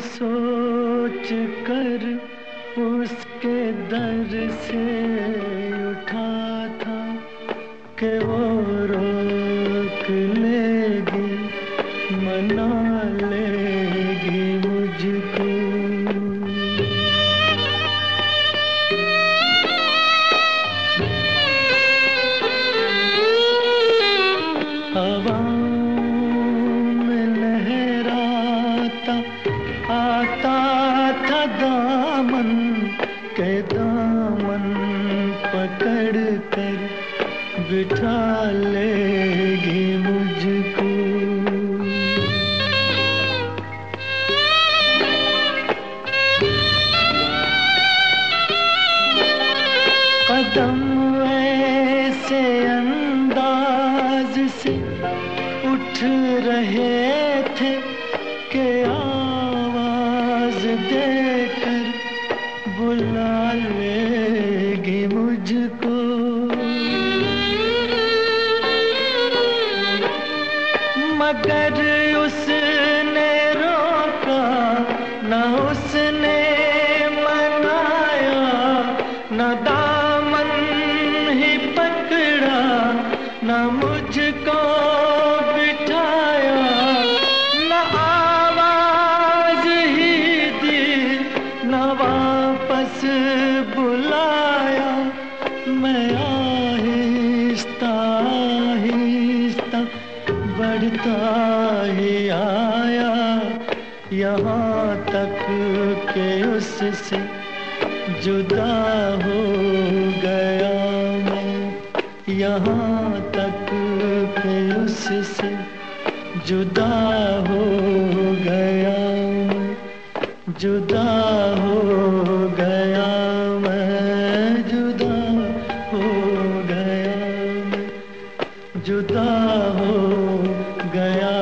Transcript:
सोच कर उसके दर से उठा था कि वो दामन के दामन पकड़ कर बिठा लेगी मुझको। कदम ऐसे अंदाज से उठ रहे थे मगर उसने रोका, न उसने मनाया, न दामन ही पकड़ा, न मुझको बिठाया, न आवाज़ ही दी, न वापस बुलाया बढ़ता ही आया, यहाँ तक के उससे जुदा हो गया मैं। यहाँ तक के उससे जुदा हो गया जुदा हो गया मैं, जुदा हो गया जुदा हो गया